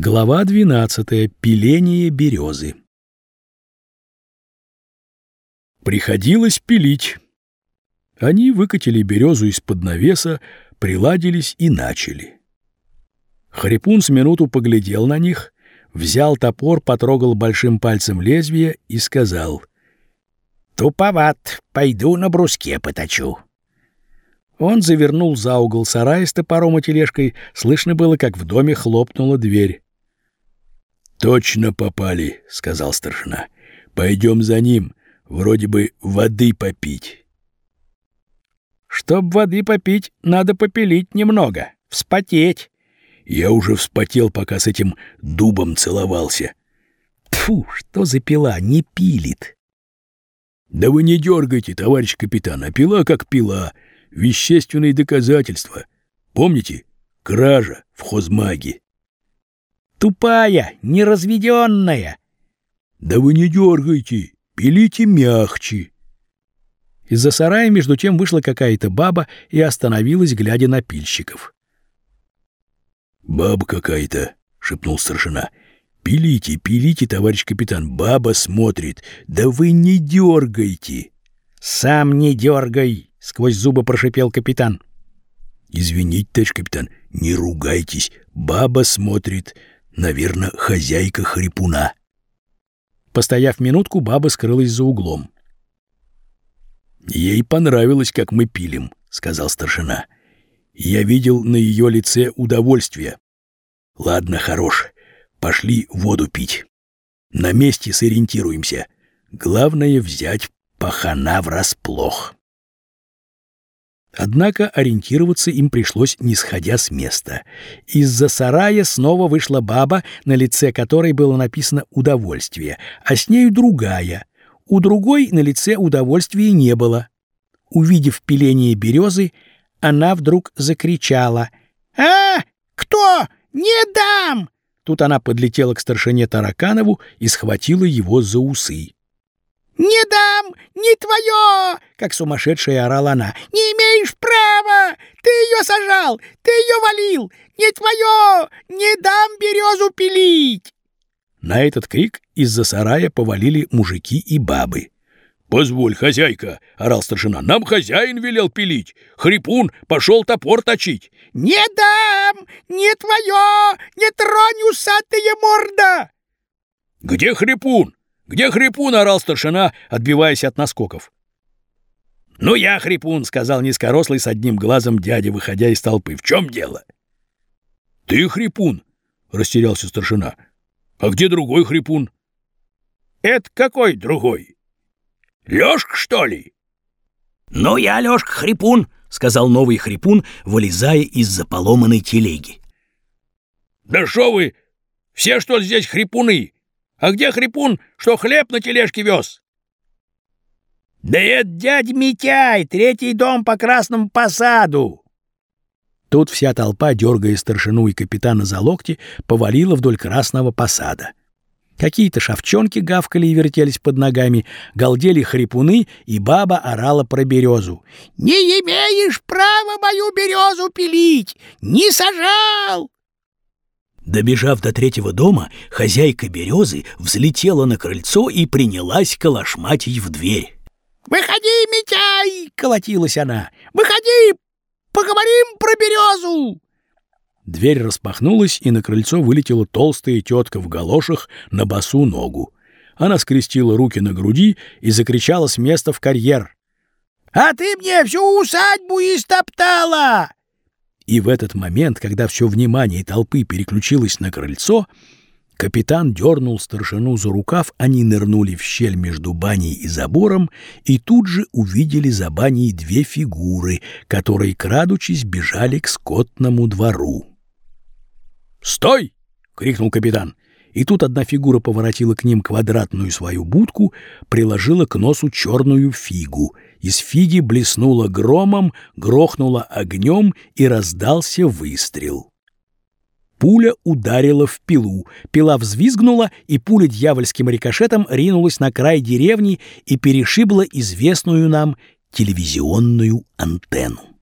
Глава 12. Пиление березы. Приходилось пилить. Они выкатили березу из-под навеса, приладились и начали. Хрипун с минуту поглядел на них, взял топор, потрогал большим пальцем лезвие и сказал «Туповат, пойду на бруске поточу». Он завернул за угол сарая с топором и тележкой, слышно было, как в доме хлопнула дверь. «Точно попали», — сказал старшина. «Пойдем за ним, вроде бы воды попить». «Чтоб воды попить, надо попилить немного, вспотеть». Я уже вспотел, пока с этим дубом целовался. Тфу, что за пила, не пилит. Да вы не дергайте, товарищ капитан, а пила как пила, вещественные доказательства. Помните? Кража в хозмаге тупая, неразведенная. Да вы не дергайте, пилите мягче. Из-за сарая между тем вышла какая-то баба и остановилась, глядя на пильщиков. «Баба какая-то», — шепнул старшина. «Пилите, пилите, товарищ капитан, баба смотрит. Да вы не дергайте!» «Сам не дергай!» — сквозь зубы прошипел капитан. «Извините, товарищ капитан, не ругайтесь, баба смотрит. Наверное, хозяйка хрипуна. Постояв минутку, баба скрылась за углом. «Ей понравилось, как мы пилим», — сказал старшина. «Я видел на ее лице удовольствие. Ладно, хорош, пошли воду пить. На месте сориентируемся. Главное — взять пахана врасплох». Однако ориентироваться им пришлось, не сходя с места. Из-за сарая снова вышла баба, на лице которой было написано «удовольствие», а с нею другая. У другой на лице удовольствия не было. Увидев пиление березы, она вдруг закричала. «А, кто? Не дам!» Тут она подлетела к старшине Тараканову и схватила его за усы. «Не дам! Не твое!» — как сумасшедшая орала она. «Не имеешь права! Ты ее сажал! Ты ее валил! Не твое! Не дам березу пилить!» На этот крик из-за сарая повалили мужики и бабы. «Позволь, хозяйка!» — орал старшина. «Нам хозяин велел пилить! Хрипун пошел топор точить!» «Не дам! Не твое! Не тронь, усатая морда!» «Где хрипун? «Где хрипун?» — орал старшина, отбиваясь от наскоков. «Ну, я хрипун», — сказал низкорослый с одним глазом дядя, выходя из толпы. «В чем дело?» «Ты хрипун?» — растерялся старшина. «А где другой хрипун?» «Это какой другой?» «Лёшка, что ли?» «Ну, я Лёшка хрипун», — сказал новый хрипун, вылезая из-за поломанной телеги. «Да что вы! Все, что здесь хрипуны!» А где хрипун, что хлеб на тележке вез? Да это дядь Митяй, третий дом по Красному посаду. Тут вся толпа, дергая старшину и капитана за локти, повалила вдоль Красного посада. Какие-то шовчонки гавкали и вертелись под ногами, галдели хрипуны, и баба орала про березу. «Не имеешь права мою березу пилить! Не сажал!» Добежав до третьего дома, хозяйка березы взлетела на крыльцо и принялась колошматить в дверь. «Выходи, Митяй!» — колотилась она. «Выходи! Поговорим про березу!» Дверь распахнулась, и на крыльцо вылетела толстая тетка в галошах на босу ногу. Она скрестила руки на груди и закричала с места в карьер. «А ты мне всю усадьбу истоптала! И в этот момент, когда все внимание толпы переключилось на крыльцо, капитан дернул старшину за рукав, они нырнули в щель между баней и забором и тут же увидели за баней две фигуры, которые, крадучись, бежали к скотному двору. «Стой!» — крикнул капитан. И тут одна фигура поворотила к ним квадратную свою будку, приложила к носу черную фигу — из фиги блеснуло громом, грохнуло огнем и раздался выстрел. Пуля ударила в пилу, пила взвизгнула, и пуля дьявольским рикошетом ринулась на край деревни и перешибла известную нам телевизионную антенну.